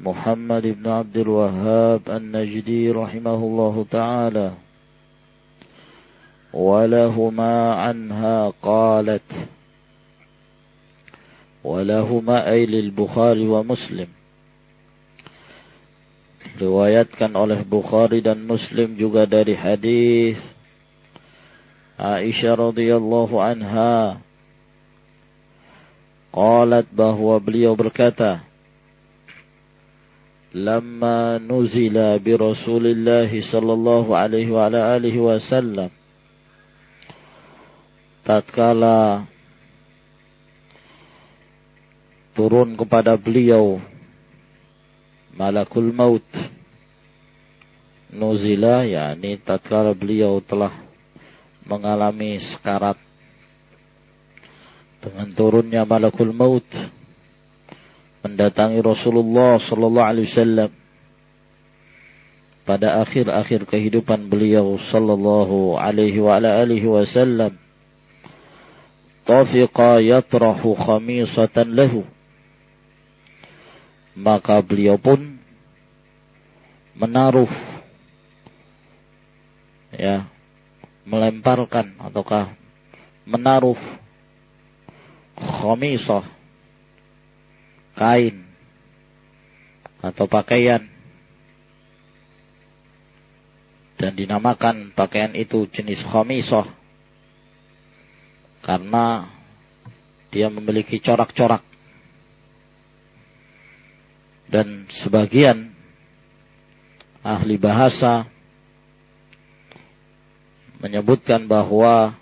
محمد بن عبد الوهاب النجدي رحمه الله تعالى ولهما عنها قالت ولهما أي للبخاري ومسلم riwayatkan oleh Bukhari dan Muslim juga dari hadis Aisyah radhiyallahu anha qalat bahwa beliau berkata لما نزل برسول الله صلى الله عليه وعلى آله وسلم tatkala turun kepada beliau malakul maut nuzila yakni tatkala beliau telah mengalami sekarat dengan turunnya malakul maut mendatangi Rasulullah sallallahu alaihi wasallam pada akhir-akhir kehidupan beliau sallallahu alaihi wa ala alihi wasallam. Tafiqa yatrahu khamisatan lahu. Maka beliau pun menaruh ya melemparkan ataukah menaruh khamisah kain atau pakaian. Dan dinamakan pakaian itu jenis khamisah. Karena dia memiliki corak-corak. Dan sebagian ahli bahasa menyebutkan bahwa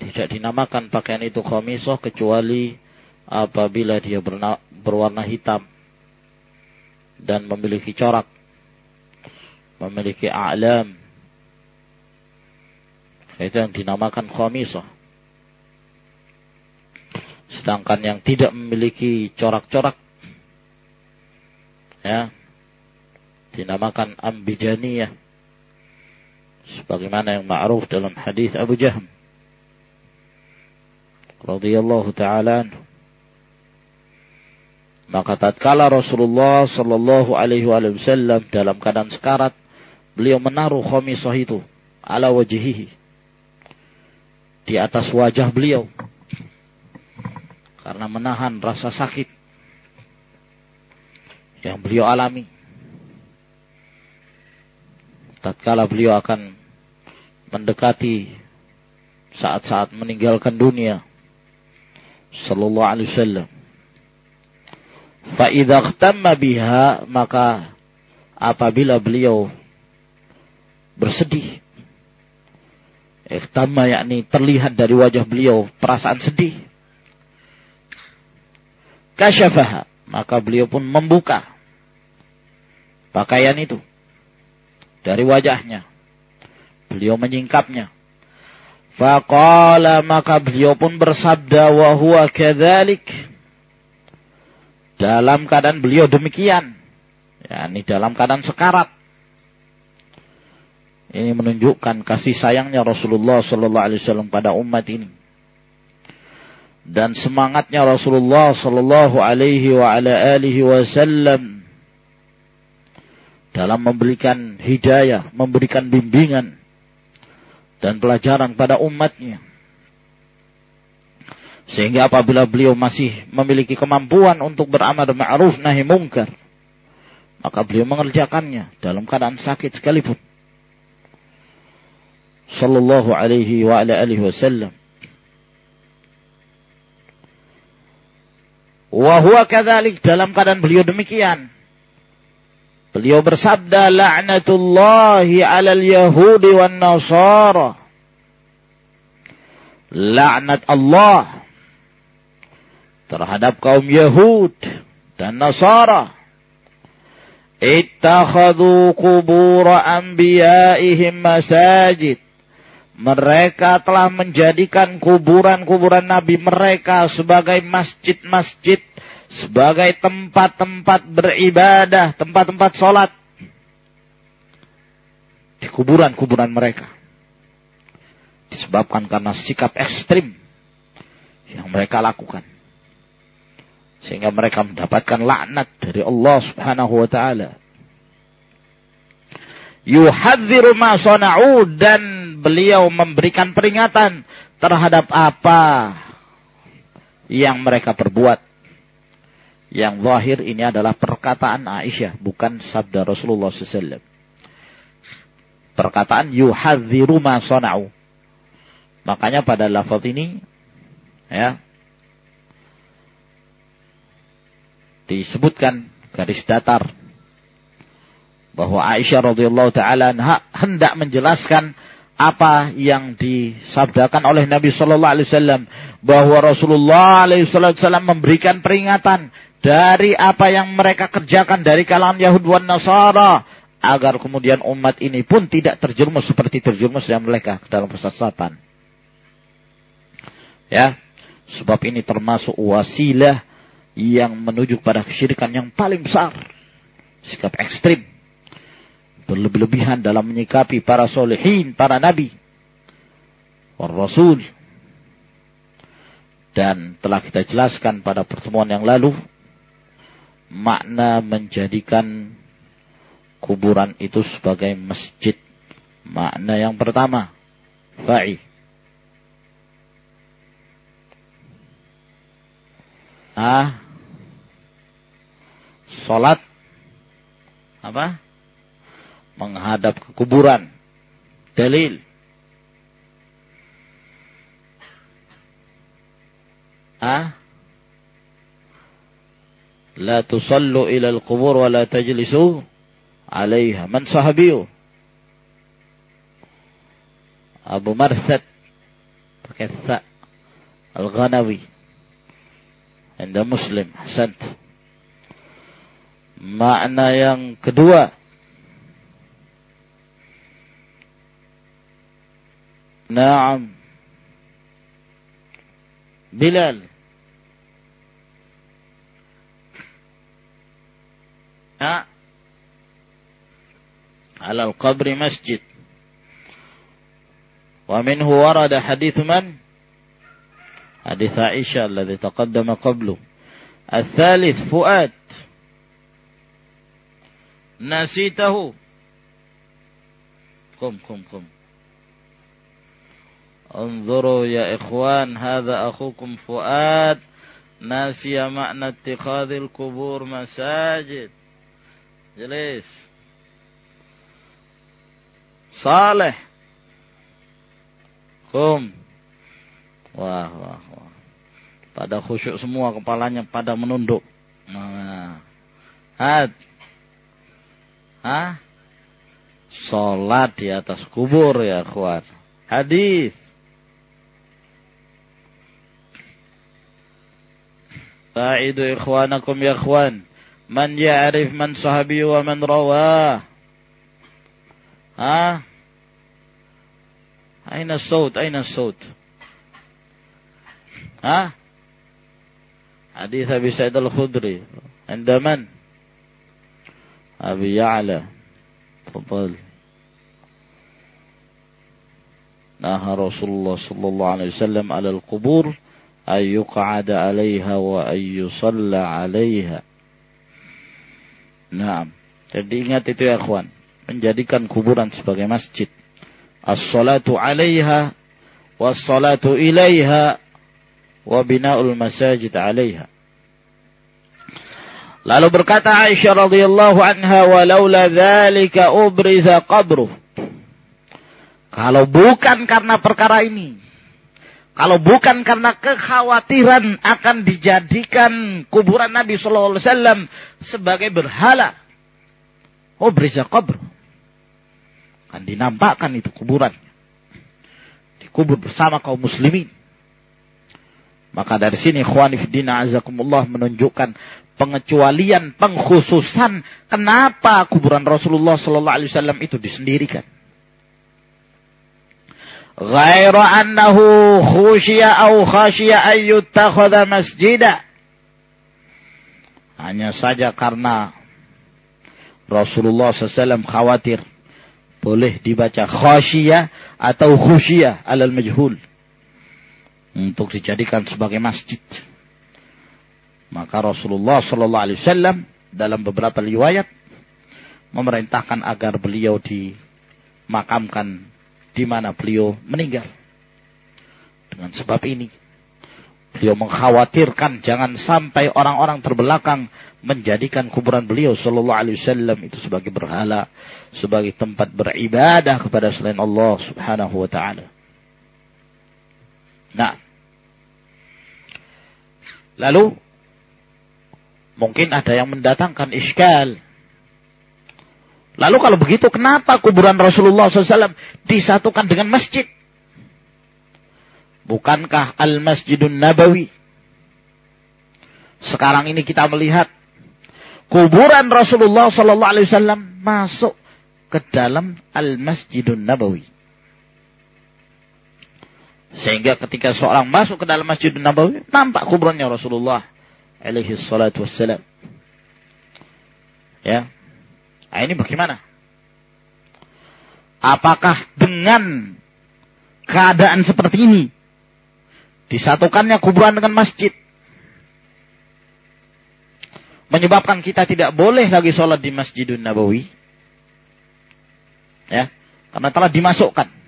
tidak dinamakan pakaian itu khamisah kecuali apabila dia berwarna hitam dan memiliki corak, memiliki a'lam. Itu yang dinamakan khamisah. Sedangkan yang tidak memiliki corak-corak, ya, dinamakan ambijaniyah. Sebagaimana yang ma'ruf dalam hadis Abu Jahm radhiyallahu taala anhu maka tatkala Rasulullah Shallallahu Alaihi Wasallam dalam keadaan sekarat, beliau menaruh khomisah itu ala wajihihi di atas wajah beliau karena menahan rasa sakit yang beliau alami. Tatkala beliau akan mendekati saat-saat meninggalkan dunia, Sallallahu Alaihi Wasallam Fa'idha biha maka apabila beliau bersedih. Ikhtamma yakni terlihat dari wajah beliau perasaan sedih. Kasyafaha. Maka beliau pun membuka pakaian itu dari wajahnya. Beliau menyingkapnya. Faqala maka beliau pun bersabda wa huwa kadzalik dalam keadaan beliau demikian. Ya, ini dalam keadaan sekarat. Ini menunjukkan kasih sayangnya Rasulullah Sallallahu Alaihi Wasallam pada umat ini dan semangatnya Rasulullah Sallallahu Alaihi Wasallam dalam memberikan hidayah, memberikan bimbingan dan pelajaran pada umatnya. Sehingga apabila beliau masih memiliki kemampuan untuk beramal ma'ruf nahi mungkar, maka beliau mengerjakannya dalam keadaan sakit sekalipun. sallallahu alaihi wa ala alihi wasallam. Wa huwa kadzalik dalam keadaan beliau demikian. Beliau bersabda la'natullahi 'alal yahudi wan nasara. Laknat Allah terhadap kaum Yahud dan Nasara. Ittakhadhu kubur anbiya'ihim masajid. Mereka telah menjadikan kuburan-kuburan nabi mereka sebagai masjid-masjid, sebagai tempat-tempat beribadah, tempat-tempat sholat. Di kuburan-kuburan mereka. Disebabkan karena sikap ekstrim yang mereka lakukan sehingga mereka mendapatkan laknat dari Allah Subhanahu wa taala. Yuhadziru ma sana'u dan beliau memberikan peringatan terhadap apa yang mereka perbuat. Yang zahir ini adalah perkataan Aisyah, bukan sabda Rasulullah SAW. Perkataan yuhadziru ma sana'u. Makanya pada lafaz ini, ya, disebutkan garis datar bahwa Aisyah radhiyallahu taala hendak menjelaskan apa yang disabdakan oleh Nabi sallallahu alaihi wasallam bahwa Rasulullah alaihi wasallam memberikan peringatan dari apa yang mereka kerjakan dari kalangan Yahudi dan Nasara agar kemudian umat ini pun tidak terjerumus seperti terjerumus yang mereka dalam kesesatan. Ya, sebab ini termasuk wasilah yang menuju pada kesyirikan yang paling besar. Sikap ekstrim. Berlebih-lebihan dalam menyikapi para solehin, para nabi. Para rasul. Dan telah kita jelaskan pada pertemuan yang lalu. Makna menjadikan kuburan itu sebagai masjid. Makna yang pertama. Fa'i. ah salat apa? Menghadap ke kuburan. Dalil. Ah la tusallu ila al kubur wa la tajlisu 'alayha man sahabiyu? Abu Marzat pakai Al-Ghanawi. عند مسلم حسنت Makna yang kedua. Naam. Bilal. Ha? على القبر مسجد ومنه ورد حديث من حديث عائشة الذي تقدم قبله. الثالث فؤاد. نسيته. قم قم قم. انظروا يا إخوان هذا أخوكم فؤاد ناسي معنى اتخاذ القبور مساجد. جليس. صالح. قم. Wah wah wah pada khusyuk semua kepalanya pada menunduk nah had Hah? Salat di atas kubur ya kuat. Hadis. Ta'idu ikhwanakum ya ikhwan. Man ya'rif man sahabi wa man rawah. Hah? Aina saut? Aina saut? Hah? Hadis Abi Sa'id Al-Khudri. Andaman. Abi Ya'la. Tafadhal. Naha Rasulullah sallallahu alaihi wasallam 'ala al-qubur ay yuq'ada 'alaiha wa ay yusalla 'alaiha. Naam. Jadi ingat itu ya kawan. menjadikan kuburan sebagai masjid. As-salatu 'alaiha was-salatu ilaiha wa bina'ul masajid alaiha. Lalu berkata Aisyah radhiyallahu anha walaula dzalika ubriza qabru. Kalau bukan karena perkara ini, kalau bukan karena kekhawatiran akan dijadikan kuburan Nabi Shallallahu Alaihi Wasallam sebagai berhala, oh berisa kubur, kan dinampakkan itu kuburan, dikubur bersama kaum muslimin. Maka dari sini khwanifdina azakumullah menunjukkan pengecualian, pengkhususan kenapa kuburan Rasulullah sallallahu alaihi wasallam itu disendirikan. Ghaira annahu khusya au khasya ayyuttakhadha masjida. Hanya saja karena Rasulullah SAW khawatir boleh dibaca khasya atau khusya alal majhul untuk dijadikan sebagai masjid. Maka Rasulullah Shallallahu Alaihi Wasallam dalam beberapa riwayat memerintahkan agar beliau dimakamkan di mana beliau meninggal. Dengan sebab ini, beliau mengkhawatirkan jangan sampai orang-orang terbelakang menjadikan kuburan beliau Shallallahu Alaihi Wasallam itu sebagai berhala, sebagai tempat beribadah kepada selain Allah Subhanahu Wa Taala. Nah, lalu mungkin ada yang mendatangkan iskal. Lalu kalau begitu kenapa kuburan Rasulullah SAW disatukan dengan masjid? Bukankah Al-Masjidun Nabawi? Sekarang ini kita melihat kuburan Rasulullah SAW masuk ke dalam Al-Masjidun Nabawi. Sehingga ketika seorang masuk ke dalam Masjid Nabawi, nampak kuburannya Rasulullah alaihi salatu wassalam. Ya. Nah, ini bagaimana? Apakah dengan keadaan seperti ini disatukannya kuburan dengan masjid menyebabkan kita tidak boleh lagi sholat di Masjidun Nabawi? Ya, karena telah dimasukkan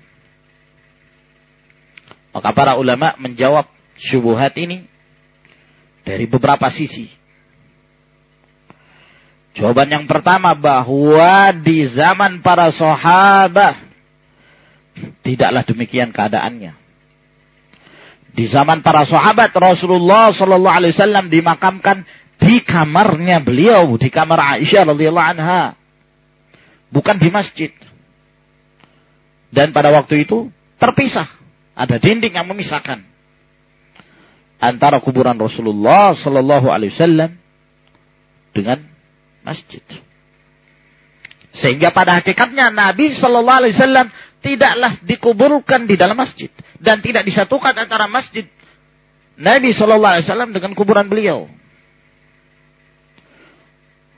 maka para ulama menjawab syubuhat ini dari beberapa sisi. Jawaban yang pertama bahwa di zaman para sahabat tidaklah demikian keadaannya. Di zaman para sahabat Rasulullah Shallallahu Alaihi Wasallam dimakamkan di kamarnya beliau, di kamar Aisyah radhiyallahu anha, bukan di masjid. Dan pada waktu itu terpisah ada dinding yang memisahkan antara kuburan Rasulullah Sallallahu Alaihi Wasallam dengan masjid. Sehingga pada hakikatnya Nabi Sallallahu Alaihi Wasallam tidaklah dikuburkan di dalam masjid dan tidak disatukan antara masjid Nabi Sallallahu Alaihi Wasallam dengan kuburan beliau.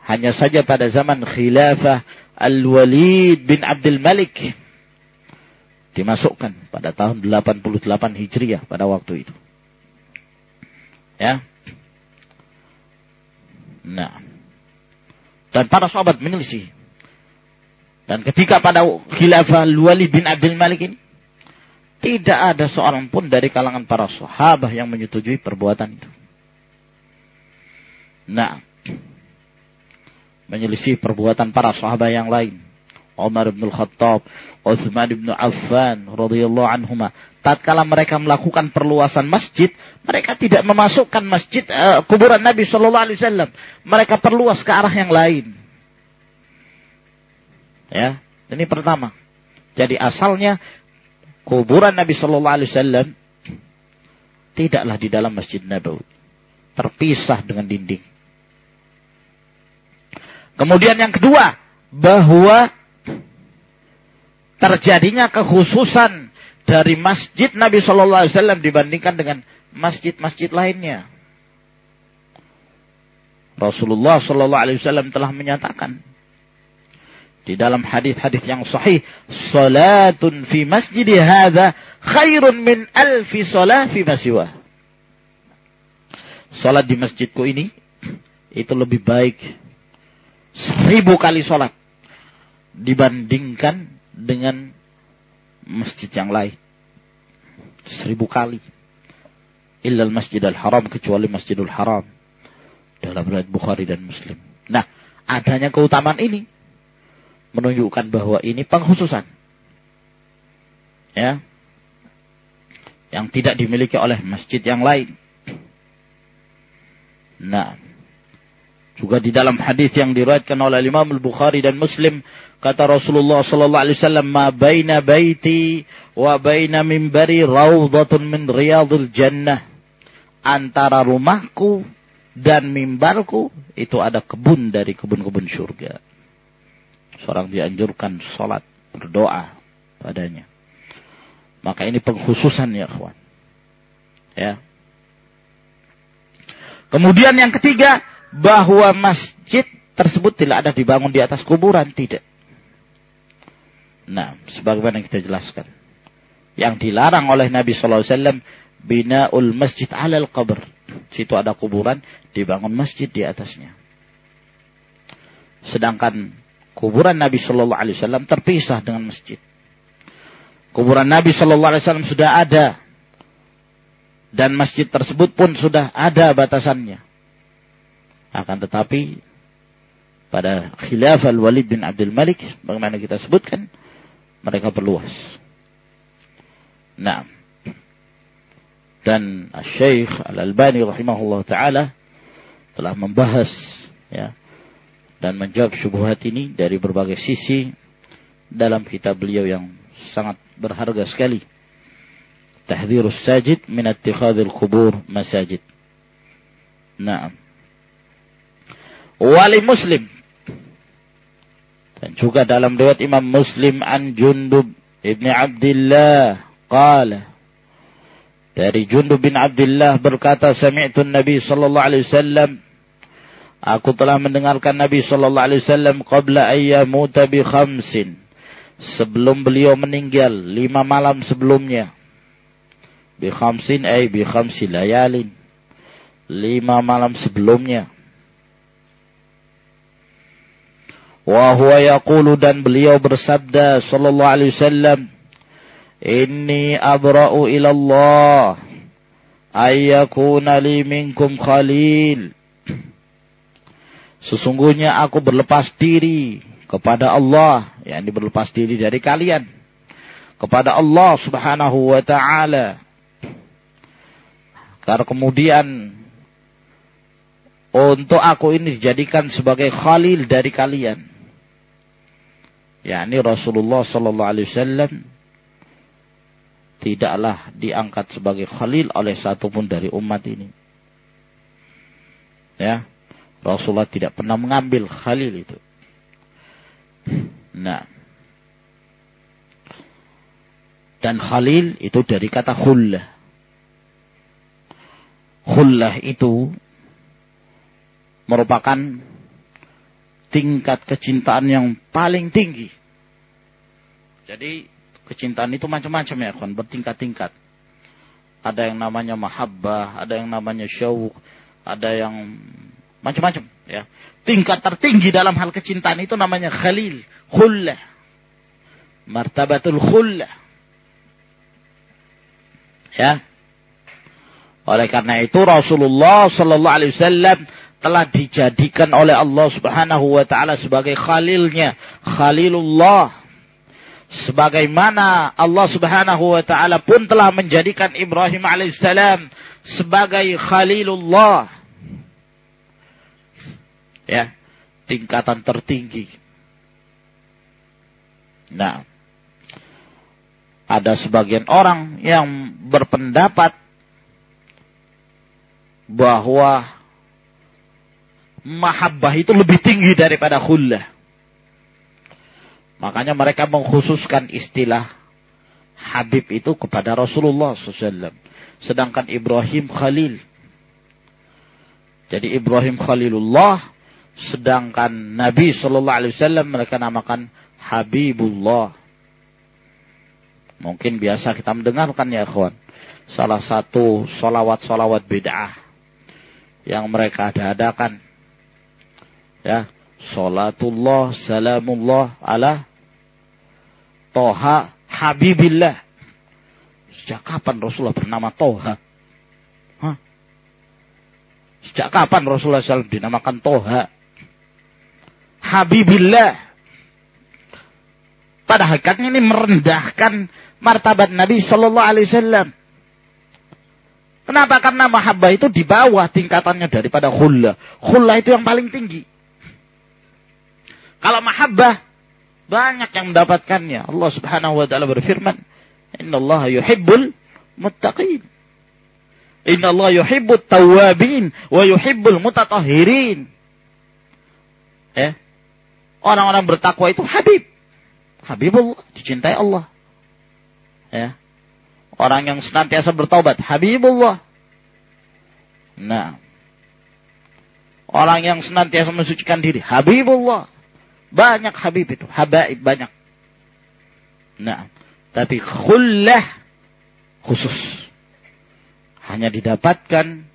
Hanya saja pada zaman khilafah Al-Walid bin Abdul Malik dimasukkan pada tahun 88 Hijriah pada waktu itu. Ya. Nah. Dan para sahabat menyelisih. Dan ketika pada khilafah Walid bin Abdul Malik ini tidak ada seorang pun dari kalangan para sahabat yang menyetujui perbuatan itu. Nah, menyelisih perbuatan para sahabat yang lain. Umar bin Khattab, Uthman bin Affan radhiyallahu anhuma. Tatkala mereka melakukan perluasan masjid, mereka tidak memasukkan masjid uh, kuburan Nabi Shallallahu alaihi wasallam. Mereka perluas ke arah yang lain. Ya, ini pertama. Jadi asalnya kuburan Nabi Shallallahu alaihi wasallam tidaklah di dalam Masjid Nabawi. Terpisah dengan dinding. Kemudian yang kedua, bahwa terjadinya kekhususan dari masjid Nabi Shallallahu Alaihi Wasallam dibandingkan dengan masjid-masjid lainnya. Rasulullah Shallallahu Alaihi Wasallam telah menyatakan di dalam hadis-hadis yang sahih, salatun fi masjid hadza khairun min alfi salat fi masiwa. Salat di masjidku ini itu lebih baik seribu kali salat dibandingkan dengan masjid yang lain. Seribu kali. Illal masjidil haram kecuali masjidul haram. Dalam riwayat Bukhari dan Muslim. Nah, adanya keutamaan ini menunjukkan bahwa ini penghususan. Ya. Yang tidak dimiliki oleh masjid yang lain. Nah, juga di dalam hadis yang diriwayatkan oleh Imam Al-Bukhari dan Muslim kata Rasulullah sallallahu alaihi wasallam ma baina baiti wa baina minbari raudhatun min riyadil jannah antara rumahku dan mimbarku itu ada kebun dari kebun-kebun surga. Seorang dianjurkan sholat berdoa padanya. Maka ini pengkhususan ya kawan. Ya. Kemudian yang ketiga, bahwa masjid tersebut tidak ada dibangun di atas kuburan, tidak. Nah, sebagaimana kita jelaskan. Yang dilarang oleh Nabi Wasallam binaul masjid alal qabr. Situ ada kuburan, dibangun masjid di atasnya. Sedangkan kuburan Nabi Sallallahu Alaihi Wasallam terpisah dengan masjid. Kuburan Nabi Sallallahu Alaihi Wasallam sudah ada dan masjid tersebut pun sudah ada batasannya. Akan tetapi pada khilaf al-Walid bin Abdul Malik bagaimana kita sebutkan mereka perluas. Nah, dan Syekh Al-Albani rahimahullah taala telah membahas ya dan menjawab syubhat ini dari berbagai sisi dalam kitab beliau yang sangat berharga sekali. Tahdhirus sajid min ittikhadhil qubur masajid. Nah, wali muslim. Dan juga dalam riwayat Imam Muslim an Jundub ibni Abdullah qala dari Jundub bin Abdullah berkata sami'tu Nabi sallallahu alaihi wasallam Aku telah mendengarkan Nabi sallallahu alaihi wasallam qabla ayyamuta bi khamsin sebelum beliau meninggal lima malam sebelumnya bi khamsin ay bi khamsi layalin lima malam sebelumnya Wa huwa yaqulu dan beliau bersabda sallallahu alaihi wasallam Inni abra'u ila Allah ayyakuna li minkum khalil Sesungguhnya aku berlepas diri kepada Allah, yakni berlepas diri dari kalian kepada Allah Subhanahu wa taala. Karena kemudian untuk aku ini dijadikan sebagai khalil dari kalian yakni Rasulullah sallallahu alaihi wasallam tidaklah diangkat sebagai khalil oleh satupun dari umat ini. Ya. Rasulullah tidak pernah mengambil khalil itu. Nah. Dan khalil itu dari kata khullah. Khullah itu merupakan tingkat kecintaan yang paling tinggi. Jadi kecintaan itu macam-macam ya kan, bertingkat-tingkat. Ada yang namanya mahabbah, ada yang namanya syauq, ada yang macam-macam ya. Tingkat tertinggi dalam hal kecintaan itu namanya khalil, khullah. Martabatul khullah. Ya. Oleh karena itu Rasulullah sallallahu alaihi wasallam telah dijadikan oleh Allah Subhanahu wa taala sebagai khalilnya, Khalilullah. Sebagaimana Allah Subhanahu wa taala pun telah menjadikan Ibrahim alaihissalam sebagai Khalilullah. Ya, tingkatan tertinggi. Nah, ada sebagian orang yang berpendapat bahwa mahabbah itu lebih tinggi daripada khullah. Makanya mereka mengkhususkan istilah Habib itu kepada Rasulullah SAW. Sedangkan Ibrahim Khalil. Jadi Ibrahim Khalilullah, sedangkan Nabi Wasallam mereka namakan Habibullah. Mungkin biasa kita mendengarkan ya kawan. Salah satu solawat-solawat bid'ah yang mereka ada-adakan ya salatullah salamullah ala Toha Habibillah sejak kapan Rasulullah bernama Toha Hah? sejak kapan Rasulullah SAW dinamakan Toha Habibillah pada hakikatnya ini merendahkan martabat Nabi Shallallahu Alaihi Wasallam. Kenapa? Karena mahabbah itu di bawah tingkatannya daripada khullah. Khullah itu yang paling tinggi. Kalau mahabbah, banyak yang mendapatkannya. Allah subhanahu wa ta'ala berfirman, Inna Allah yuhibbul muttaqin. Inna Allah yuhibbut tawabin wa yuhibbul mutatahirin. Ya. Orang-orang bertakwa itu habib. Habibullah, dicintai Allah. Ya. Orang yang senantiasa bertaubat, Habibullah. Nah. Orang yang senantiasa mensucikan diri, Habibullah. Banyak Habib itu, habaib banyak. Nah, tapi khullah khusus. Hanya didapatkan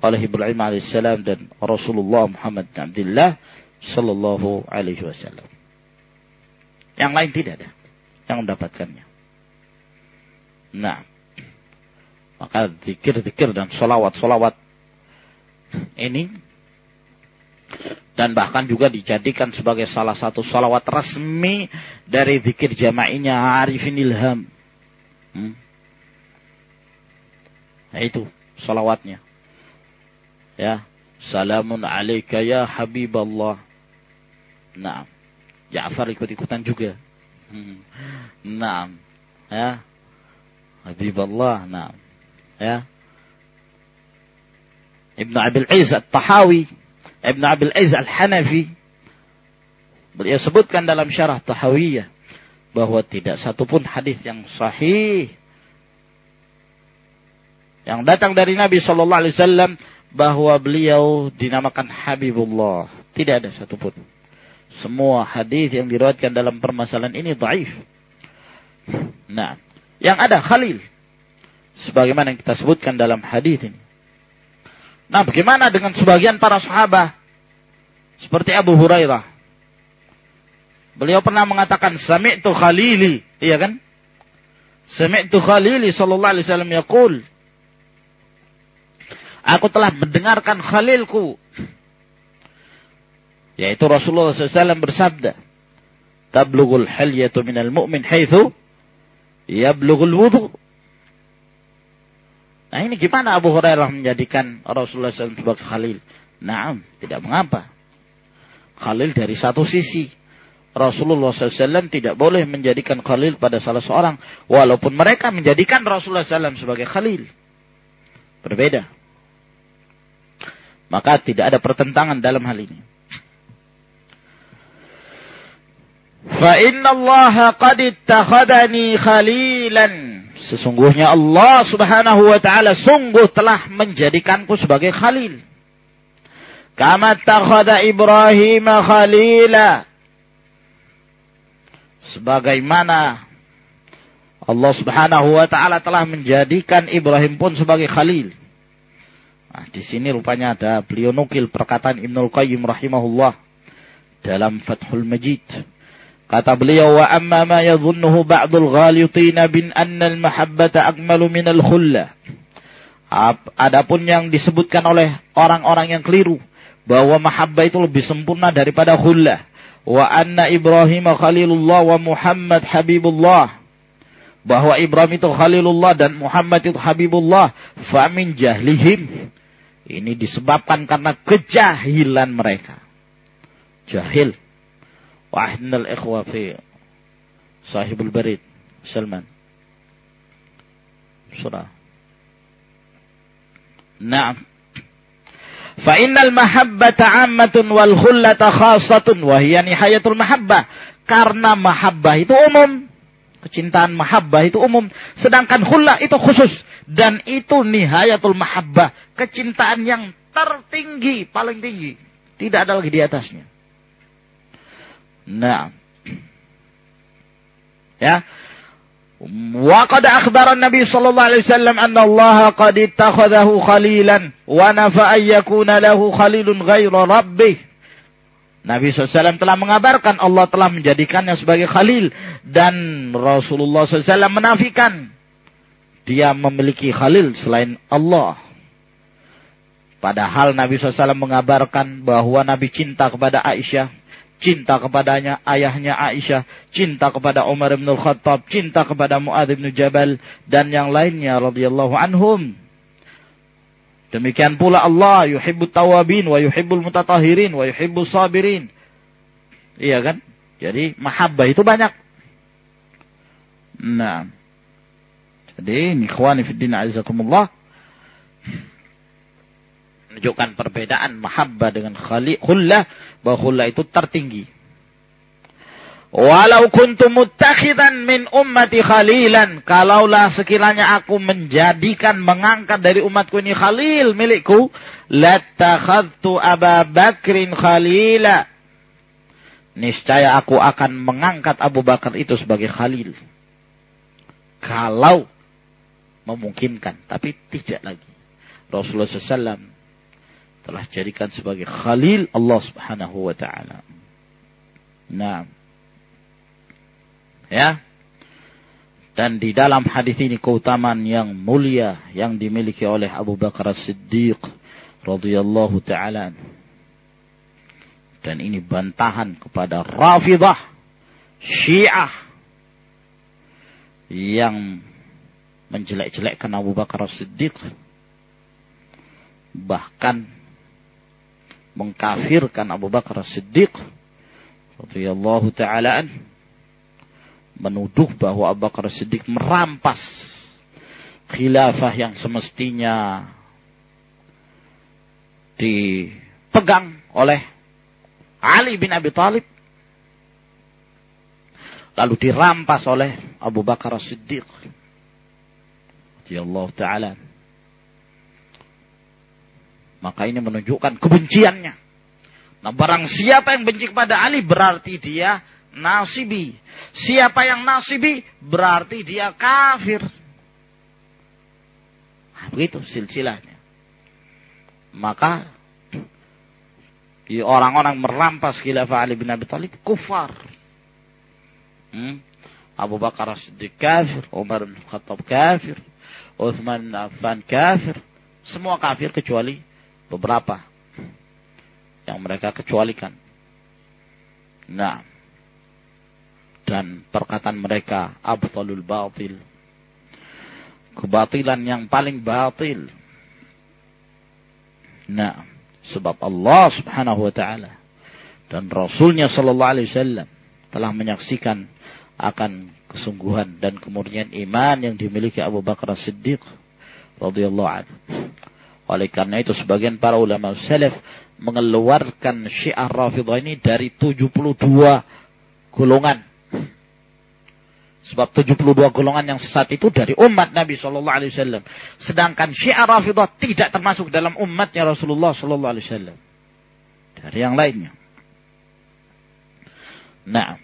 oleh Ibrahim alaihissalam dan Rasulullah Muhammad Abdullah sallallahu alaihi wasallam. Yang lain tidak ada yang mendapatkannya. Nah, maka zikir-zikir dan solawat-solawat ini dan bahkan juga dijadikan sebagai salah satu solawat resmi dari zikir jama'inya Arifin Ilham. Hmm. Nah, itu solawatnya. Ya, salamun alaika ya Habiballah. Nah, Ja'far ikut-ikutan juga. Hmm. Nah, ya, Habiballah. Nah, ya Ibn Abil Aiz At-Tahawi Ibn Abil Aiz Al-Hanafi beliau sebutkan dalam syarah Tahawiyah bahwa tidak satupun hadis yang sahih yang datang dari Nabi Shallallahu Alaihi Wasallam bahwa beliau dinamakan Habibullah. Tidak ada satupun. Semua hadis yang diriwayatkan dalam permasalahan ini dhaif. Nah yang ada Khalil sebagaimana yang kita sebutkan dalam hadis ini. Nah, bagaimana dengan sebagian para sahabat? Seperti Abu Hurairah? Beliau pernah mengatakan sami'tu khalili, iya kan? Sami'tu khalili sallallahu alaihi wasallam yaqul. Aku telah mendengarkan khalilku. Yaitu Rasulullah SAW bersabda tablughul halyatu minal mu'min haitsu yablughul wudhu Nah ini gimana Abu Hurairah menjadikan Rasulullah SAW sebagai Khalil? Nah, tidak mengapa. Khalil dari satu sisi. Rasulullah SAW tidak boleh menjadikan Khalil pada salah seorang. Walaupun mereka menjadikan Rasulullah SAW sebagai Khalil. Berbeda. Maka tidak ada pertentangan dalam hal ini. فَإِنَّ اللَّهَ قَدِ اتَّخَذَنِي خَلِيلًا Sesungguhnya Allah subhanahu wa ta'ala sungguh telah menjadikanku sebagai khalil. Kama takhada Ibrahim khalila. Sebagaimana Allah subhanahu wa ta'ala telah menjadikan Ibrahim pun sebagai khalil. Nah, di sini rupanya ada beliau nukil perkataan Ibnul Qayyim rahimahullah dalam Fathul Majid Kata beliau, wa amma ma yadhunnuhu ba'dul ghalitina bin anna al-mahabbata akmalu min al-khullah. Adapun yang disebutkan oleh orang-orang yang keliru bahwa mahabbah itu lebih sempurna daripada khullah. Wa anna Ibrahim khalilullah wa Muhammad habibullah. Bahwa Ibrahim itu khalilullah dan Muhammad itu habibullah. Famin jahlihim. Ini disebabkan karena kejahilan mereka. Jahil وأحدنا الإخوة في صاحب البريد سلمان بسرعة نعم فإن المحبة عامة والخلة خاصة وهي نهاية المحبة karena mahabbah itu umum kecintaan mahabbah itu umum sedangkan khullah itu khusus dan itu nihayatul mahabbah kecintaan yang tertinggi paling tinggi tidak ada lagi di atasnya Nah. Ya. Wa qad akhbara Nabi sallallahu alaihi wasallam anna Allah qad ittakhadahu khalilan wa nafa an yakuna lahu khalilun ghairu rabbih. Nabi SAW telah mengabarkan Allah telah menjadikannya sebagai khalil dan Rasulullah SAW menafikan dia memiliki khalil selain Allah. Padahal Nabi SAW mengabarkan bahwa Nabi cinta kepada Aisyah cinta kepadanya ayahnya Aisyah, cinta kepada Umar bin Khattab, cinta kepada Muadz bin Jabal dan yang lainnya radhiyallahu anhum. Demikian pula Allah yuhibbut tawabin wa yuhibbul mutatahirin wa yuhibbus sabirin. Iya kan? Jadi mahabbah itu banyak. Nah. Jadi ikhwani fiddin azakumullah menunjukkan perbedaan mahabbah dengan khullah bahwa khullah itu tertinggi. Walau kuntu muttakhidan min ummati khalilan. Kalaulah sekiranya aku menjadikan, mengangkat dari umatku ini khalil milikku. Latakhadtu Aba Bakrin khalila. Niscaya aku akan mengangkat Abu Bakar itu sebagai khalil. Kalau memungkinkan. Tapi tidak lagi. Rasulullah SAW telah jadikan sebagai khalil Allah subhanahu wa ta'ala. Nah. Ya. Dan di dalam hadis ini keutamaan yang mulia yang dimiliki oleh Abu Bakar As-Siddiq radhiyallahu taala. Dan ini bantahan kepada Rafidah Syiah yang menjelek-jelekkan Abu Bakar As-Siddiq bahkan mengkafirkan Abu Bakar As-Siddiq radhiyallahu taala menuduh bahwa Abu Bakar Siddiq merampas khilafah yang semestinya dipegang oleh Ali bin Abi Thalib lalu dirampas oleh Abu Bakar Siddiq radhiyallahu taala maka ini menunjukkan kebenciannya nah barang siapa yang benci kepada Ali berarti dia nasibi Siapa yang nasibi berarti dia kafir. Nah, begitu silsilahnya. Maka orang-orang merampas khilafah Ali bin Abi Thalib kufar. Hmm? Abu Bakar Siddiq kafir, Umar bin Khattab kafir, Uthman bin Affan kafir. Semua kafir kecuali beberapa yang mereka kecualikan. Nah, dan perkataan mereka abtalul batil. Kebatilan yang paling batil. Nah, sebab Allah Subhanahu wa taala dan Rasulnya sallallahu alaihi wasallam telah menyaksikan akan kesungguhan dan kemurnian iman yang dimiliki Abu Bakar Siddiq radhiyallahu anhu. Oleh karena itu sebagian para ulama salaf mengeluarkan Syiah Rafidhah ini dari 72 golongan Sebab 72 golongan yang sesat itu dari umat Nabi Shallallahu Alaihi Wasallam. Sedangkan Syiah Rafidah tidak termasuk dalam umatnya Rasulullah Shallallahu Alaihi Wasallam. Dari yang lainnya. Nah,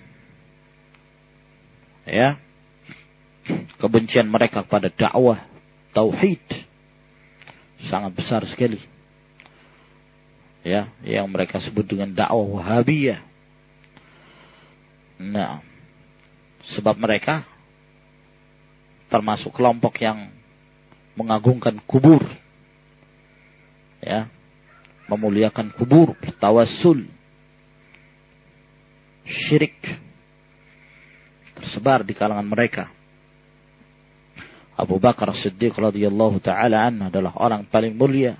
ya, kebencian mereka kepada dakwah tauhid sangat besar sekali. Ya, yang mereka sebut dengan dakwah Wahabiyah. Nah, Sebab mereka termasuk kelompok yang mengagungkan kubur. Ya. Memuliakan kubur, tawassul. Syirik. Tersebar di kalangan mereka. Abu Bakar Siddiq radhiyallahu taala an adalah orang paling mulia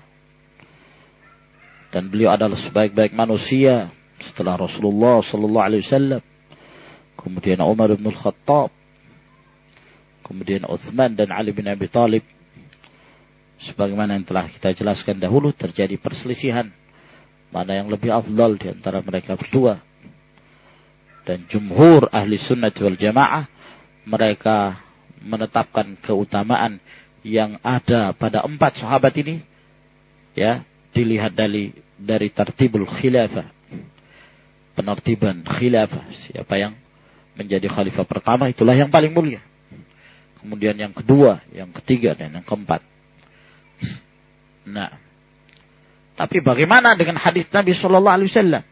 dan beliau adalah sebaik-baik manusia setelah Rasulullah sallallahu alaihi wasallam kemudian Umar bin Khattab, kemudian Uthman dan Ali bin Abi Talib. Sebagaimana yang telah kita jelaskan dahulu terjadi perselisihan mana yang lebih afdal di antara mereka berdua. Dan jumhur ahli sunnah wal jamaah mereka menetapkan keutamaan yang ada pada empat sahabat ini ya dilihat dari dari tertibul khilafah penertiban khilafah siapa yang menjadi khalifah pertama itulah yang paling mulia. Kemudian yang kedua, yang ketiga dan yang keempat. Nah, tapi bagaimana dengan hadis Nabi Shallallahu Alaihi Wasallam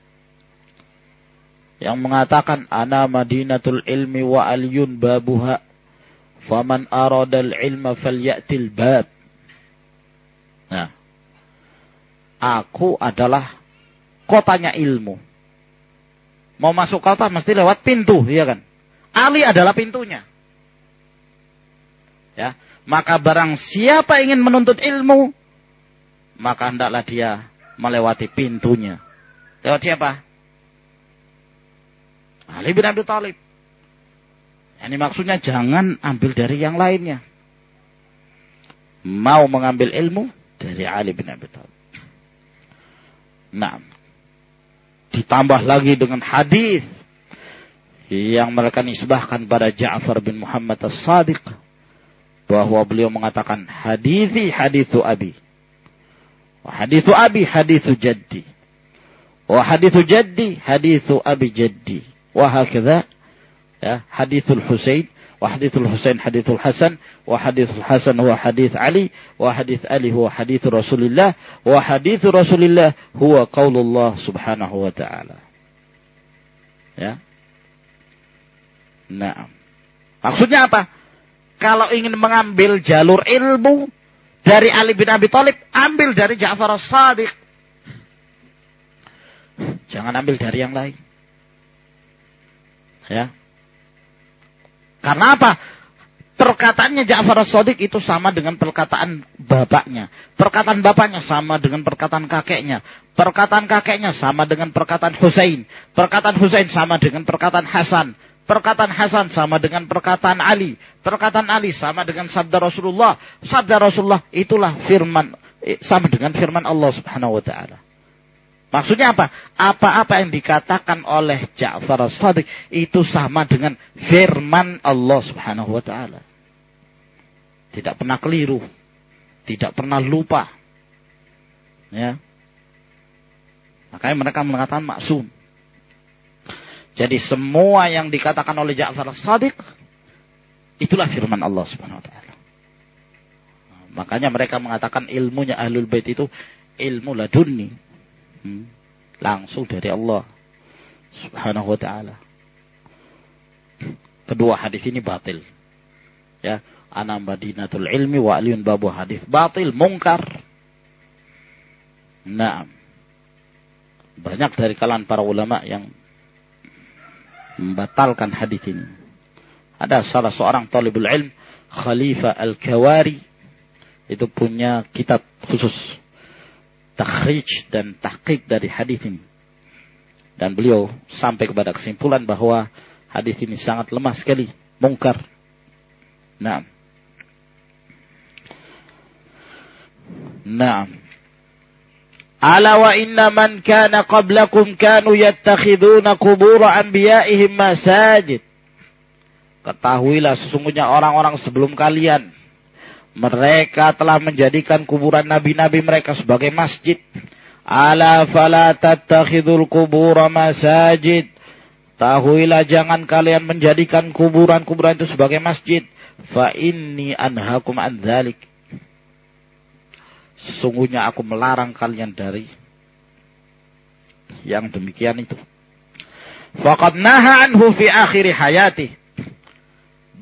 yang mengatakan ana madinatul ilmi wa aliyun babuha faman aradal ilma falyatil bab. Nah, aku adalah kotanya ilmu Mau masuk kota mesti lewat pintu, iya kan? Ali adalah pintunya. Ya, maka barang siapa ingin menuntut ilmu, maka hendaklah dia melewati pintunya. Lewat siapa? Ali bin Abi Thalib. Ini maksudnya jangan ambil dari yang lainnya. Mau mengambil ilmu dari Ali bin Abi Thalib. Nah, ditambah lagi dengan hadis yang mereka nisbahkan pada Ja'far bin Muhammad as-Sadiq bahwa beliau mengatakan hadithi hadithu abi wa hadithu abi hadithu jaddi wa hadithu jaddi hadithu abi jaddi wa hakadha ya, hadithul Husain wa hadithul Husain hadithul Hasan wa hadithul Hasan huwa hadith Ali wa hadith Ali huwa hadith Rasulillah wa hadith Rasulillah huwa qaulullah subhanahu wa ta'ala. Ya. Nah. Maksudnya apa? Kalau ingin mengambil jalur ilmu dari Ali bin Abi Thalib, ambil dari Ja'far As-Sadiq. Jangan ambil dari yang lain. Ya, karena apa? Perkataannya Ja'far as-Sadiq itu sama dengan perkataan bapaknya. Perkataan bapaknya sama dengan perkataan kakeknya. Perkataan kakeknya sama dengan perkataan Husain. Perkataan Husain sama dengan perkataan Hasan. Perkataan Hasan sama dengan perkataan Ali. Perkataan Ali sama dengan sabda Rasulullah. Sabda Rasulullah itulah firman eh, sama dengan firman Allah Subhanahu wa taala. Maksudnya apa? Apa-apa yang dikatakan oleh Ja'far as-Sadiq itu sama dengan firman Allah Subhanahu wa taala. Tidak pernah keliru, tidak pernah lupa. Ya. Makanya mereka mengatakan maksum. Jadi semua yang dikatakan oleh Ja'far as-Sadiq itulah firman Allah Subhanahu wa taala. Makanya mereka mengatakan ilmunya Ahlul Bait itu ilmu ladunni, Hmm. langsung dari Allah Subhanahu wa taala. Kedua hadis ini batil. Ya, ana madinatul ilmi wa aliyun babu hadis batil mungkar. Nah, banyak dari kalangan para ulama yang membatalkan hadis ini. Ada salah seorang talibul ilm Khalifah Al-Kawari itu punya kitab khusus takhrij dan tahqiq dari hadis ini. Dan beliau sampai kepada kesimpulan bahwa hadis ini sangat lemah sekali, mungkar. Nah. Nah. Ala wa inna man kana qablakum kanu yattakhiduna qubur anbiya'ihim masajid. Ketahuilah sesungguhnya orang-orang sebelum kalian mereka telah menjadikan kuburan nabi-nabi mereka sebagai masjid. Ala fala tattakhidul kubur masajid. Tahuilah jangan kalian menjadikan kuburan-kuburan itu sebagai masjid. Fa inni anhakum an dhalik. Sesungguhnya aku melarang kalian dari yang demikian itu. Faqad naha anhu fi akhir hayatih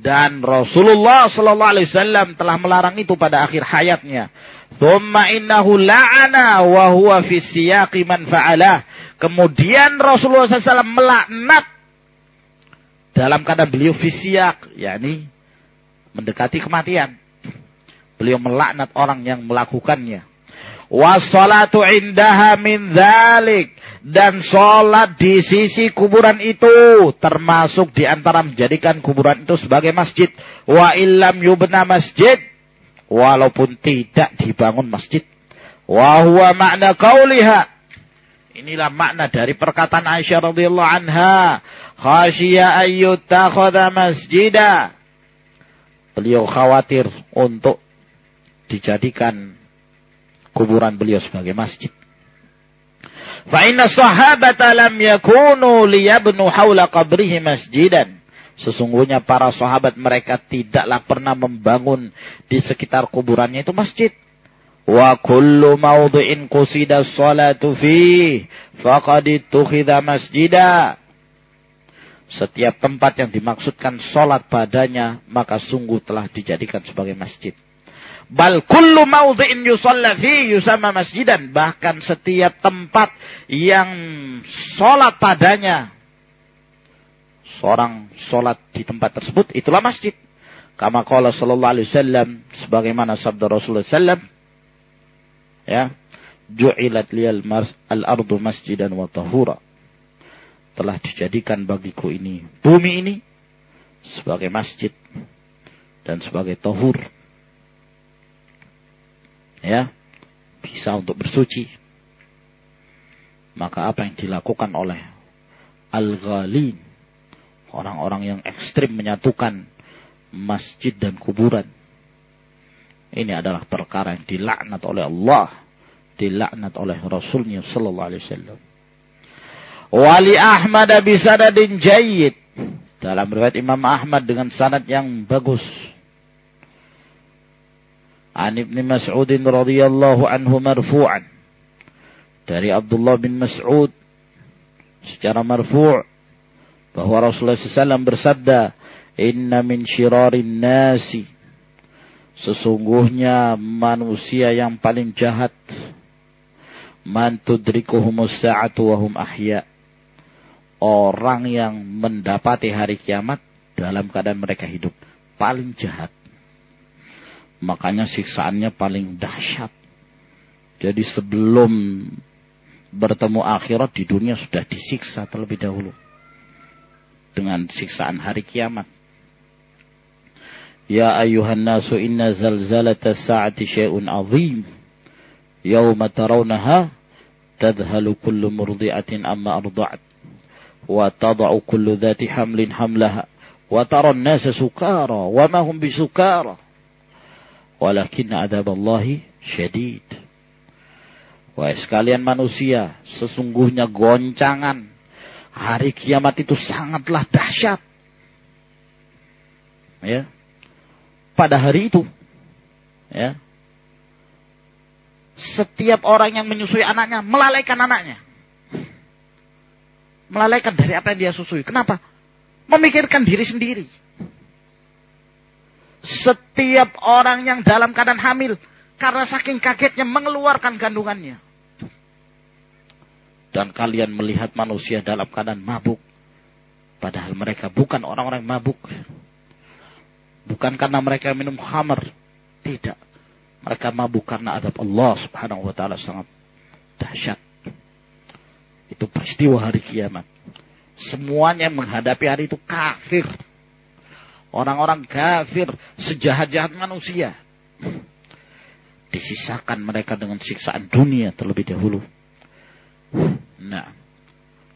dan Rasulullah Sallallahu Alaihi Wasallam telah melarang itu pada akhir hayatnya. Thumma innahu la'ana wa huwa fi siyaqi man fa'alah. Kemudian Rasulullah SAW melaknat dalam keadaan beliau fisiak, yakni mendekati kematian. Beliau melaknat orang yang melakukannya. Wassalatu indaha min dhalik. Dan sholat di sisi kuburan itu termasuk di antara menjadikan kuburan itu sebagai masjid. Wa illam yubna masjid. Walaupun tidak dibangun masjid. Wa huwa makna qauliha inilah makna dari perkataan Aisyah radhiyallahu anha. Khasyiya ayyutakhadha masjida. Beliau khawatir untuk dijadikan kuburan beliau sebagai masjid Fa inna sahabata lam yakunu liyabnu haula qabrihi masjidan. Sesungguhnya para sahabat mereka tidaklah pernah membangun di sekitar kuburannya itu masjid. Wa kullu mawdu'in qusida salatu fi faqad ittukhidha masjida. Setiap tempat yang dimaksudkan salat padanya maka sungguh telah dijadikan sebagai masjid. Bal kullu mawdhi'in yusalla fi yusama masjidan. Bahkan setiap tempat yang sholat padanya seorang sholat di tempat tersebut, itulah masjid. Kama qala sallallahu alaihi wasallam sebagaimana sabda Rasulullah sallam ya ju'ilat liyal al-ardu masjidan wa tahura telah dijadikan bagiku ini bumi ini sebagai masjid dan sebagai tahur ya bisa untuk bersuci maka apa yang dilakukan oleh al-ghalin orang-orang yang ekstrim menyatukan masjid dan kuburan ini adalah perkara yang dilaknat oleh Allah dilaknat oleh Rasulnya sallallahu alaihi wasallam Wali Ahmad bisanadin jayyid. Dalam riwayat Imam Ahmad dengan sanad yang bagus. An Ibn Mas'ud radhiyallahu anhu marfu'an. Dari Abdullah bin Mas'ud secara marfu' bahwa Rasulullah SAW bersabda, "Inna min syirarin nasi" Sesungguhnya manusia yang paling jahat man tudrikuhumus sa'atu wa hum ahya' orang yang mendapati hari kiamat dalam keadaan mereka hidup paling jahat. Makanya siksaannya paling dahsyat. Jadi sebelum bertemu akhirat di dunia sudah disiksa terlebih dahulu. Dengan siksaan hari kiamat. Ya ayuhan nasu inna zalzalata sa'ati syai'un azim. Yawma tarawnaha tadhalu kullu murdi'atin amma arda'at. Wa tada'u kullu dhati hamlin hamlaha. Wa taran nasa sukara. Wa mahum bisukara. Walakin adaballahi syedid. Wahai sekalian manusia, sesungguhnya goncangan hari kiamat itu sangatlah dahsyat. Ya. Pada hari itu, ya. Setiap orang yang menyusui anaknya melalaikan anaknya. Melalaikan dari apa yang dia susui. Kenapa? Memikirkan diri sendiri. Setiap orang yang dalam keadaan hamil, karena saking kagetnya mengeluarkan kandungannya. Dan kalian melihat manusia dalam keadaan mabuk. Padahal mereka bukan orang-orang mabuk. Bukan karena mereka minum khamar. Tidak. Mereka mabuk karena adab Allah subhanahu wa ta'ala sangat dahsyat. Itu peristiwa hari kiamat. Semuanya menghadapi hari itu kafir. Orang-orang kafir, sejahat-jahat manusia. Disisakan mereka dengan siksaan dunia terlebih dahulu. Nah.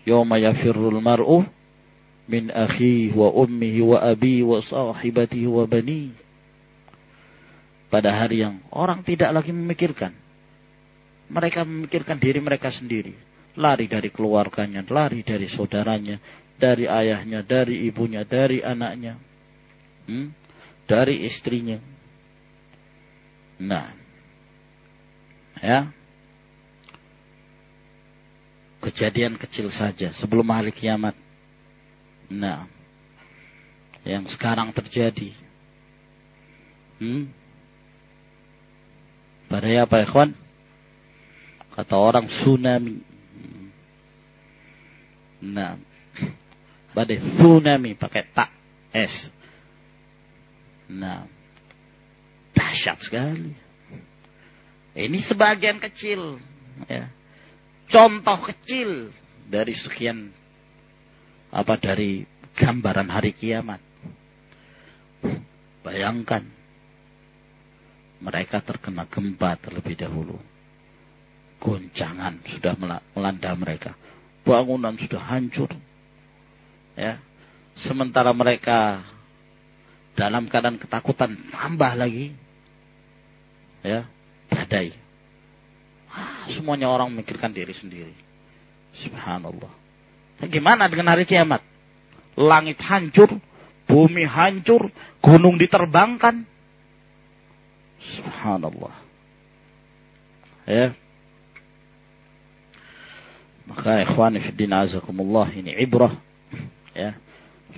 Yawma yafirrul mar'u min akhihi wa ummihi wa abi wa sahibatihi wa bani. Pada hari yang orang tidak lagi memikirkan. Mereka memikirkan diri mereka sendiri lari dari keluarganya, lari dari saudaranya, dari ayahnya, dari ibunya, dari anaknya, hmm? dari istrinya. Nah, ya, kejadian kecil saja sebelum hari kiamat. Nah, yang sekarang terjadi. Hmm? Pada apa, ikhwan? Kata orang tsunami. Nah, badai tsunami pakai tak es. Nah, dahsyat sekali. Ini sebagian kecil, ya. Contoh kecil dari sekian apa dari gambaran hari kiamat. Bayangkan mereka terkena gempa terlebih dahulu. Goncangan sudah melanda mereka bangunan sudah hancur. Ya. Sementara mereka dalam keadaan ketakutan tambah lagi. Ya, badai. Ah, semuanya orang memikirkan diri sendiri. Subhanallah. Gimana dengan hari kiamat? Langit hancur, bumi hancur, gunung diterbangkan. Subhanallah. Ya. Maka ikhwan fiddin azakumullah ini ibrah ya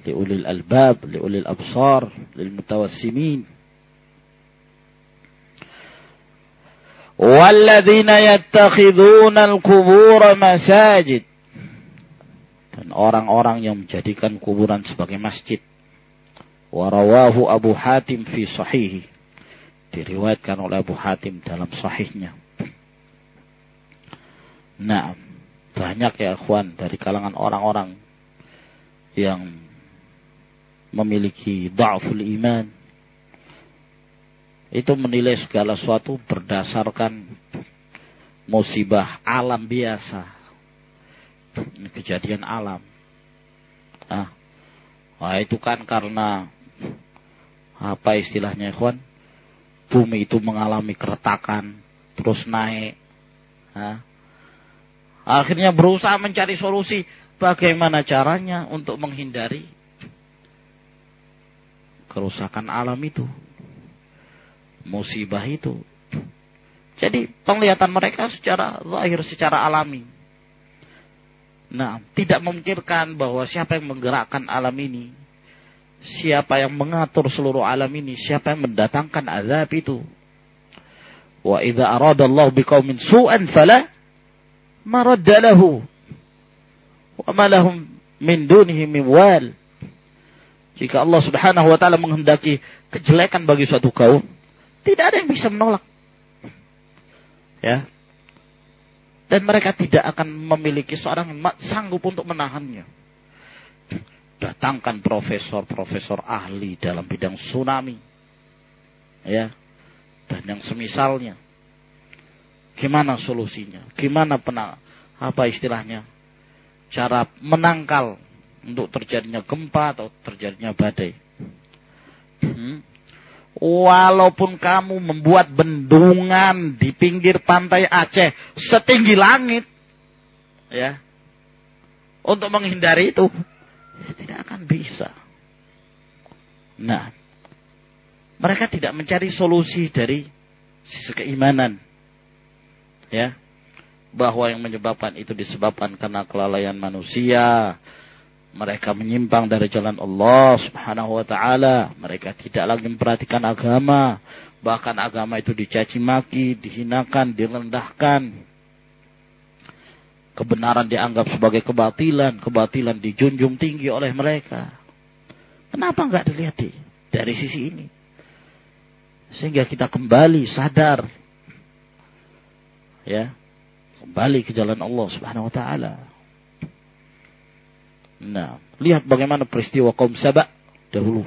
li ulil albab, li ulil absar, lil mutawassimin. والذين يتخذون القبور مساجد dan dan orang-orang yang menjadikan kuburan sebagai masjid. Warawahu Abu Hatim fi sahihi. Diriwayatkan oleh Abu Hatim dalam sahihnya. Nah, banyak ya ikhwan dari kalangan orang-orang yang memiliki da'ful iman. Itu menilai segala sesuatu berdasarkan musibah alam biasa. Kejadian alam. Nah, nah itu kan karena apa istilahnya ikhwan? Bumi itu mengalami keretakan, terus naik. Nah, akhirnya berusaha mencari solusi bagaimana caranya untuk menghindari kerusakan alam itu. Musibah itu. Jadi penglihatan mereka secara lahir, secara alami. Nah, tidak memikirkan bahwa siapa yang menggerakkan alam ini siapa yang mengatur seluruh alam ini, siapa yang mendatangkan azab itu. Wa idza arada Allah biqaumin su'an fala maradda lahu. Wa ma lahum min dunihi min wal. Jika Allah Subhanahu wa taala menghendaki kejelekan bagi suatu kaum, tidak ada yang bisa menolak. Ya. Dan mereka tidak akan memiliki seorang yang sanggup untuk menahannya datangkan profesor-profesor ahli dalam bidang tsunami. Ya. Dan yang semisalnya. Gimana solusinya? Gimana pena, apa istilahnya? Cara menangkal untuk terjadinya gempa atau terjadinya badai. Hmm? Walaupun kamu membuat bendungan di pinggir pantai Aceh setinggi langit, ya, untuk menghindari itu, tidak akan bisa. Nah, mereka tidak mencari solusi dari sisi keimanan. Ya. Bahwa yang menyebabkan itu disebabkan karena kelalaian manusia. Mereka menyimpang dari jalan Allah subhanahu wa ta'ala. Mereka tidak lagi memperhatikan agama. Bahkan agama itu dicaci maki, dihinakan, direndahkan kebenaran dianggap sebagai kebatilan, kebatilan dijunjung tinggi oleh mereka. Kenapa nggak dilihat di, dari sisi ini? Sehingga kita kembali sadar, ya, kembali ke jalan Allah Subhanahu Wa Taala. Nah, lihat bagaimana peristiwa kaum Sabak dahulu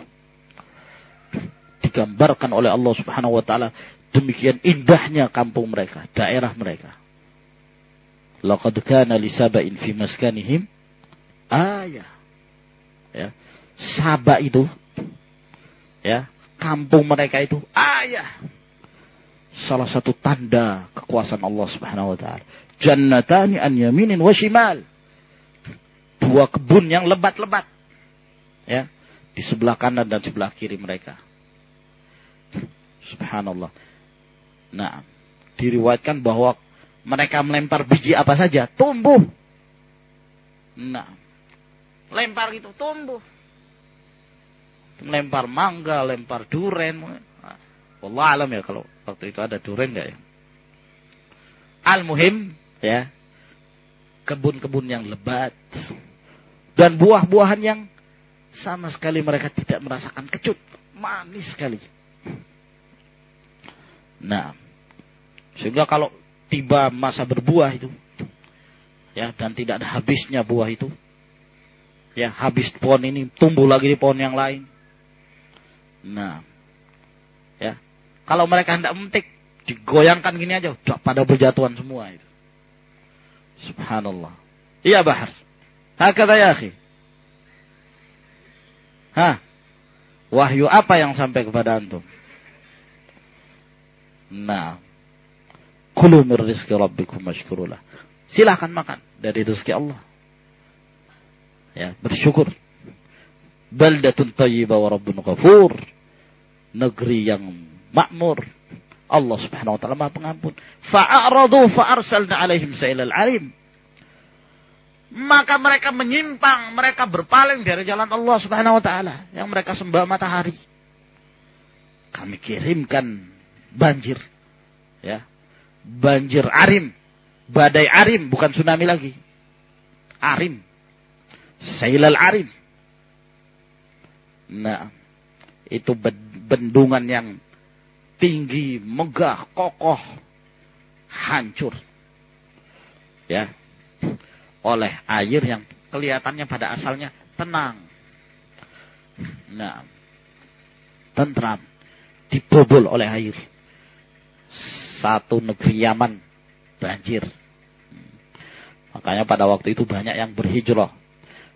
digambarkan oleh Allah Subhanahu Wa Taala demikian indahnya kampung mereka, daerah mereka. Laqad kana li saba'in fi maskanihim ayah. Ya. Saba itu ya, kampung mereka itu ayah. Salah satu tanda kekuasaan Allah Subhanahu wa taala. Jannatani an yaminin wa shimal. Dua kebun yang lebat-lebat. Ya, di sebelah kanan dan sebelah kiri mereka. Subhanallah. Nah, diriwayatkan bahwa mereka melempar biji apa saja, tumbuh. Nah, lempar gitu, tumbuh. Melempar mangga, lempar duren. Allah alam ya kalau waktu itu ada duren enggak ya. Al-muhim ya, kebun-kebun yang lebat dan buah-buahan yang sama sekali mereka tidak merasakan. Kecut, manis sekali. Nah, sehingga kalau tiba masa berbuah itu ya dan tidak ada habisnya buah itu ya habis pohon ini tumbuh lagi di pohon yang lain. Nah ya kalau mereka hendak memetik digoyangkan gini aja pada berjatuhan semua itu. Subhanallah. Iya bahar hakata ya akhi Hah? Wahyu apa yang sampai kepada antum? Nah, Kulu min rizki rabbikum mashkurulah. Silahkan makan dari rezeki Allah. Ya, bersyukur. Baldatun tayyibah wa rabbun ghafur. Negeri yang makmur. Allah subhanahu wa ta'ala maha pengampun. Fa'aradu fa'arsalna alaihim sa'ilal alim. Maka mereka menyimpang, mereka berpaling dari jalan Allah subhanahu wa ta'ala. Yang mereka sembah matahari. Kami kirimkan banjir. Ya, banjir arim, badai arim, bukan tsunami lagi. Arim. Sailal Arim. Nah, itu bendungan yang tinggi, megah, kokoh, hancur. Ya. Oleh air yang kelihatannya pada asalnya tenang. Nah, tentram dibobol oleh air. Satu negeri Yaman banjir. Makanya pada waktu itu banyak yang berhijrah.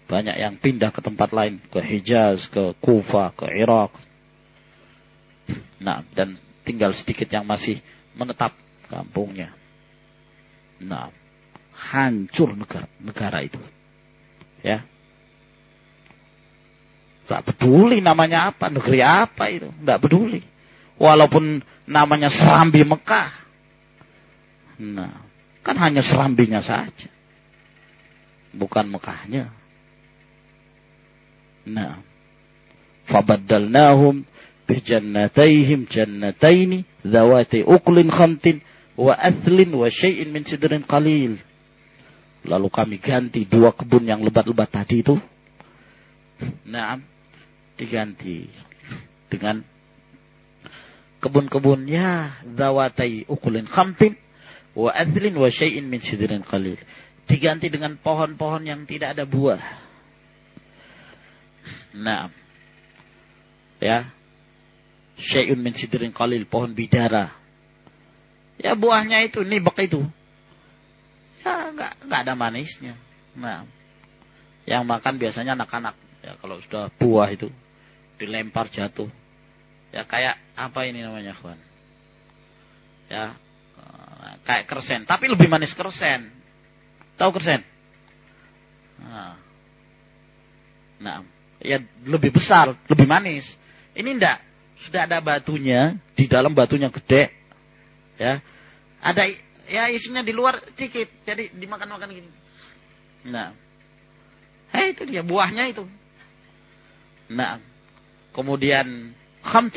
Banyak yang pindah ke tempat lain. Ke Hijaz, ke Kufa, ke Irak. Nah, dan tinggal sedikit yang masih menetap kampungnya. Nah, hancur negara, negara itu. Ya. Gak peduli namanya apa, negeri apa itu. Gak peduli. Walaupun namanya Serambi Mekah. Nah, kan hanya serambinya saja. Bukan Mekahnya. Nah. Fabaddalnahum bijannatayhim jannataini zawati uklin khamtin wa athlin wa syai'in min sidrin qalil. Lalu kami ganti dua kebun yang lebat-lebat tadi itu. Nah, diganti dengan kebun-kebunnya zawatai ukulin khamtin wa athlin wa syai'in min sidrin qalil. Diganti dengan pohon-pohon yang tidak ada buah. Nah. Ya. Syai'un min sidrin qalil, pohon bidara. Ya buahnya itu, nibak itu. Ya enggak enggak ada manisnya. Nah. Yang makan biasanya anak-anak. Ya kalau sudah buah itu dilempar jatuh. Ya kayak apa ini namanya, kawan? Ya kayak kersen, tapi lebih manis kersen. Tahu kersen? Nah. nah, ya lebih besar, lebih manis. Ini enggak, sudah ada batunya, di dalam batunya gede. Ya. Ada ya isinya di luar sedikit, jadi dimakan-makan gini. Nah. Hei, itu dia buahnya itu. Nah, Kemudian khamt.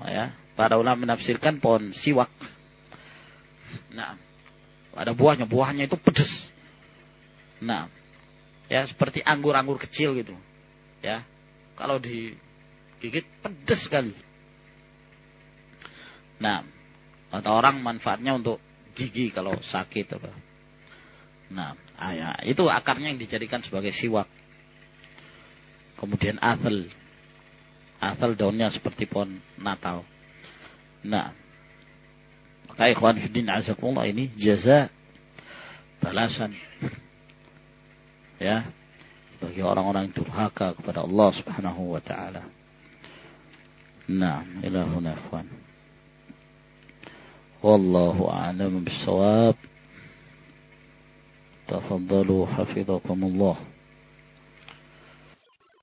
Oh, ya, para ulama menafsirkan pohon siwak. Nah, ada buahnya, buahnya itu pedas. Nah, ya seperti anggur-anggur kecil gitu. Ya, kalau digigit pedas sekali. Nah, atau orang manfaatnya untuk gigi kalau sakit apa. Nah, ah, ya, itu akarnya yang dijadikan sebagai siwak. Kemudian asal asal daunnya seperti pohon Natal. Nah, maka ikhwan fiddin azakumullah ini jaza balasan ya bagi orang-orang yang durhaka kepada Allah Subhanahu wa taala. Nah, ilahuna ikhwan. والله أعلم بالصواب. تفضلوا حفظكم الله.